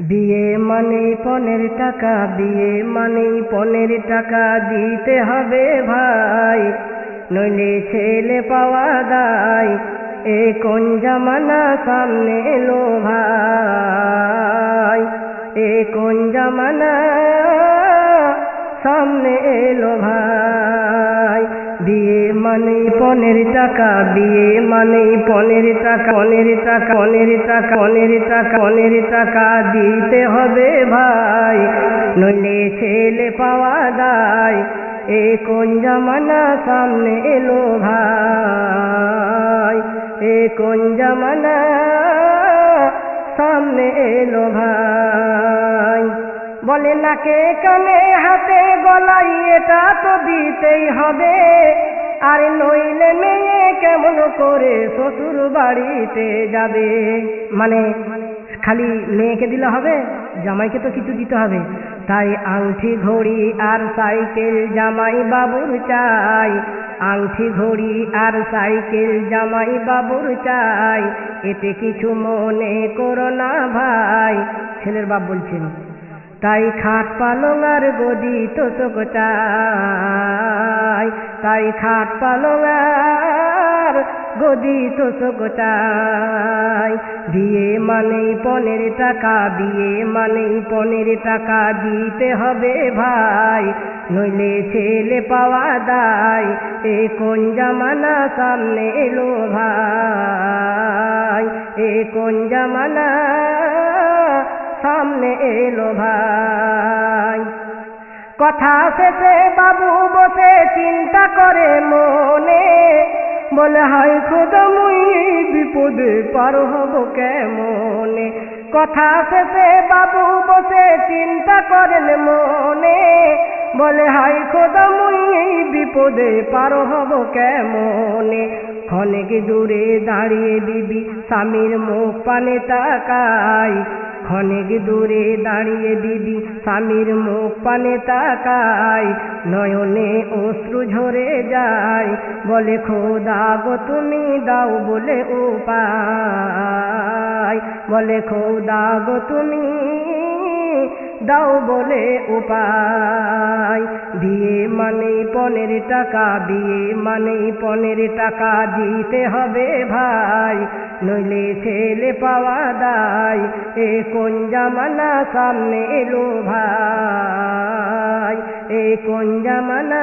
বিয়ে মানে পনেরো টাকা বিয়ে মানে পনেরো টাকা দিতে হবে ভাই। নইলে ছেলে পাওয়া দায় এ কোন জামানা সামনে এলো ভাই? এ কোন জামানা সামনে এলো ভাই? বিয়ে মানে পনেরো টাকা, বিয়ে মানে পনেরো টাকা পনেরো টাকা পনেরো টাকা পনেরো টাকা পনেরো টাকা দিতে হবে ভাই। নইলে ছেলে পাওয়া দায় এ কোন জামানা সামনে এলো ভাই? এ কোন জামানা সামনে এলো ভাই? বলে নাকে কানে হাতে গলাই এটা তো দিতেই হবে। আর নইলে মেয়ে কেমন করে শ্বশুর বাড়িতে যাবে? মানে খালি মেয়েকে দিলে হবে, জামাইকে তো কিছু দিতে হবে। তাই আংটি ঘড়ি আর সাইকেল জামাই বাবুর চাই। আংটি ঘড়ি আর সাইকেল জামাই বাবুর চাই। এতে কিছু মনে করো না ভাই। ছেলের বাপ বলছেন তাই খাট পালং আর গদি তো চাই তাই খাট পালং আর গদি তো চাই বিয়ে মানেই পনেরো টাকা বিয়ে মানেই পনেরো টাকা দিতে হবে ভাই। নইলে ছেলে পাওয়া দায়, এ কোন জামানা সামনে এলো ভাই? এ কোন জামানা সামনে এলো ভাই। কথা শেষে বাবু বসে চিন্তা করে মনে, বলে হাই খোদা, মুই বিপদে পার হব কেমনে? কথা শেষে বাবু বসে চিন্তা করেন মনে, বলে হাই খোদা, মুই বিপদে পার হব কেমনে? ক্ষণিক দূরে দাঁড়িয়ে দিবি স্বামীর মুখ পানে তাকাই ক্ষণিক দূরে দাঁড়িয়ে বিবি স্বামীর মুখ পানে তাকাই নয়নে অশ্রু ঝরে যায়। বলে, খোদা গো, তুমি দাও বলে উপায়। বলে, খোদা গো, তুমি দাও বলে উপায়। বিয়ে মানে পনেরো টাকা, বিয়ে মানে পনেরো টাকা দিতে হবে ভাই। নইলে ছেলে পাওয়া দায়, এ কোন জামানা সামনে এলো ভাই? এ কোন জামানা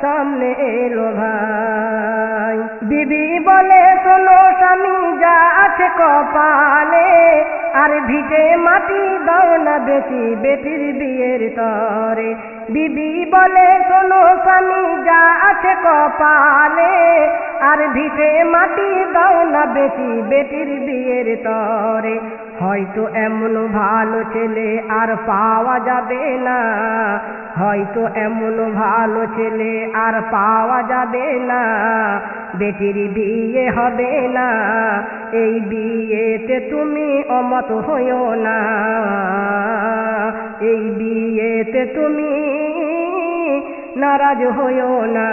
সামনে এলো ভাই? দিদি বলে, শোনো স্বামী, যা আছে কপালে আর ভিটে মাটি দাও না বেটি, বেটির বিয়ের তরে। বিবি বলে, শোনো স্বামী, যা আছে কপালে। আর ভিটে মাটি দাও না বেটি, বেটির বিয়ের তরে। হয়তো এমন ভালো ছেলে আর পাওয়া যাবে না। হয়তো এমন ভালো ছেলে আর পাওয়া যাবে না। বেটির বিয়ে হবে না। এই বিয়েতে তুমি অমত হইও না। এই বিয়েতে তুমি নারাজ হইও না।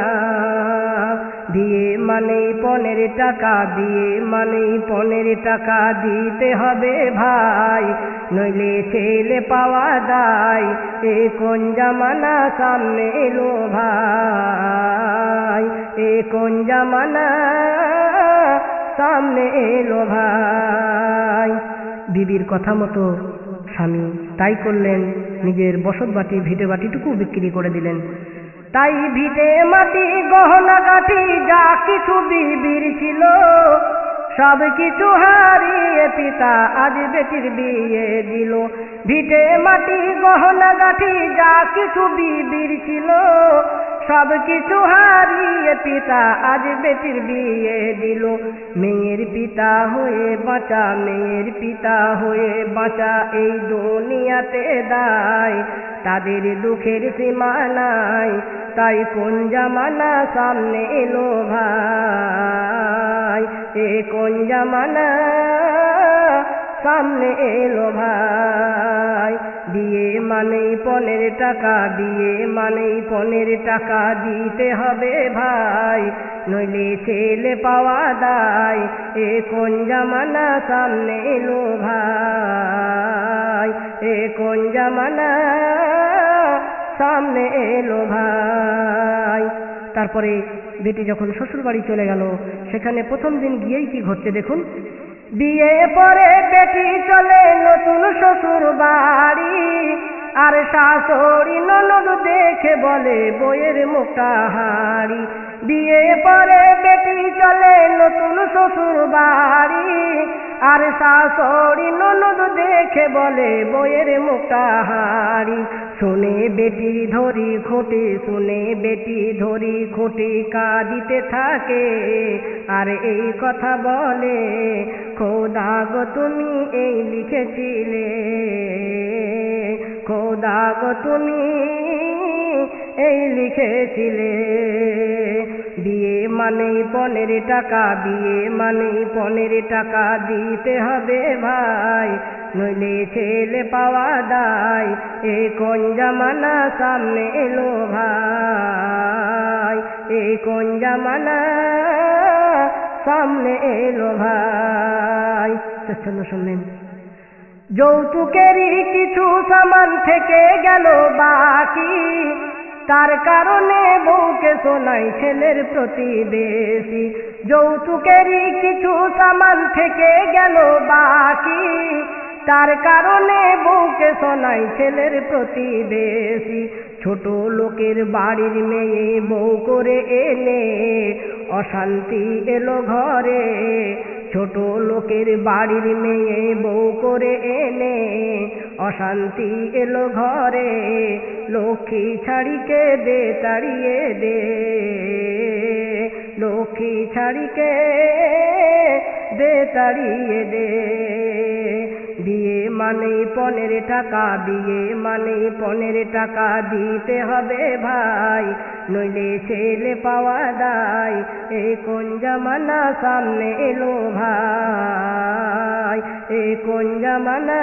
বিয়ে মানে পনেরো টাকা, দিয়ে মানে পনেরো টাকা দিতে হবে ভাই। নইলে ছেলে পাওয়া দায় এ কোন জামানা সামনে এলো ভাই? এ কোন জামানা সামনে এলো ভাই? বিবির কথা মতো স্বামী তাই করলেন, নিজের বসত বাটি ভিটে বাটিটুকু বিক্রি করে দিলেন। তাই ভিটে মাটি গহনা গাঠি যা কিছু বিবির ছিল, সব কিছু হারিয়ে পিতা আজ বেটির বিয়ে দিল। ভিটে মাটি গহনা গাঠি যা কিছু বিবির ছিল, সব কিছু হারিয়ে পিতা আজ বেটির বিয়ে দিল। মেয়ের পিতা হয়ে বাঁচা, মেয়ের পিতা হয়ে বাঁচা, এই দুনিয়াতে দায়। তাদের দুঃখের সীমা নাই তাই কোন জামানা সামনে এলো ভাই। এ কোন জামানা সামনে এলো ভাই। বিয়ে মানেই পনেরো টাকা বিয়ে মানেই পনেরো টাকা দিতে হবে ভাই। নইলে ছেলে পাওয়া দায় এ কোন জামানা সামনে এলো ভাই। এ কোন জামানা সামনে এলো ভাই। তারপরে বেটি যখন শ্বশুর বাড়ি চলে গেল, সেখানে প্রথম দিন গিয়েই কি ঘটছে দেখুন। বিয়ে পরে বেটি চলে নতুন শ্বশুর বাড়ি আর শাশুড়ি ননদ বলে বইয়ের হাড়ি বিয়ে পরে বেটি চলে নতুন শ্বশুর বাড়ি। আর শাশুড়ি ননদ দেখে বলে বইয়ের হাড়ি শুনে বেটি ধরি খুঁটি, শুনে বেটি ধরি খোটে কাঁদিতে থাকে। আর এই কথা বলে, খোদা গো তুমি এই লিখেছিলে। খোদা গো তুমি এই লিখেছিলে। বিয়ে মানে পনেরো টাকা, বিয়ে মানে পনেরো টাকা দিতে হবে ভাই। নইলে ছেলে পাওয়া দায়, এ কোন জামানা সামনে এলো ভাই? এ কোন জামানা সামনে এলো ভাই? শুনলেন। যৌতুকেরই কিছু সামান থেকে গেল বাকি। তার কারণে বউকে শোনাই ছেলের প্রতি বেশি যৌতুকেরই কিছু সামান থেকে গেল বাকি। তার কারণে বউকে শোনাই ছেলের প্রতি বেশি ছোট লোকের বাড়ির মেয়ে বউ করে এনে অশান্তি এলো ঘরে। ছোট লোকের বাড়ির মেয়ে বউ করে এনে অশান্তি এলো ঘরে, লক্ষ্মী ছাড়িকে দে তাড়িয়ে দে। লক্ষ্মী ছাড়িকে দে তাড়িয়ে দে। বিয়ে মানে পনেরো টাকা, বিয়ে মানে পনেরো টাকা দিতে হবে ভাই। নইলে ছেলে পাওয়া দায় এ কোন জামানা সামনে এলো ভাই? এ কোন জামানা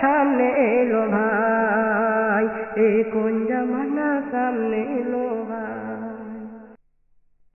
সামনে এলো ভাই? এ কোন জামানা সামনে এলো